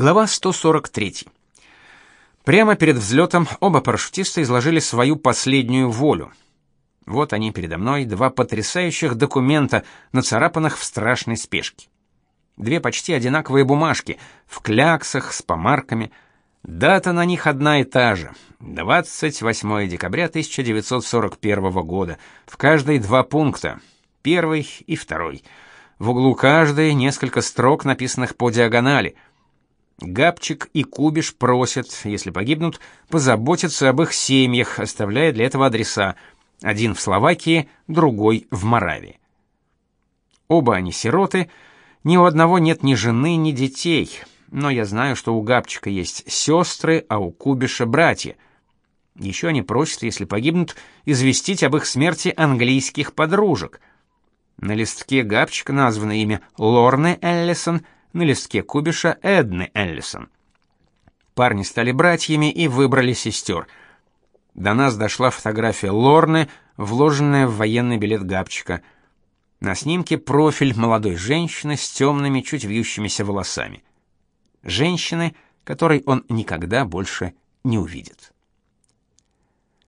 Глава 143. Прямо перед взлетом оба парашютиста изложили свою последнюю волю. Вот они передо мной, два потрясающих документа, нацарапанных в страшной спешке. Две почти одинаковые бумажки, в кляксах, с помарками. Дата на них одна и та же. 28 декабря 1941 года. В каждой два пункта. Первый и второй. В углу каждой несколько строк, написанных по диагонали — Габчик и Кубиш просят, если погибнут, позаботиться об их семьях, оставляя для этого адреса: один в Словакии, другой в Моравии. Оба они сироты, ни у одного нет ни жены, ни детей. Но я знаю, что у Габчика есть сестры, а у Кубиша братья. Еще они просят, если погибнут, известить об их смерти английских подружек. На листке Габчика названо имя Лорны Эллисон — на листке кубиша Эдны Эллисон. Парни стали братьями и выбрали сестер. До нас дошла фотография Лорны, вложенная в военный билет Габчика. На снимке профиль молодой женщины с темными, чуть вьющимися волосами. Женщины, которой он никогда больше не увидит.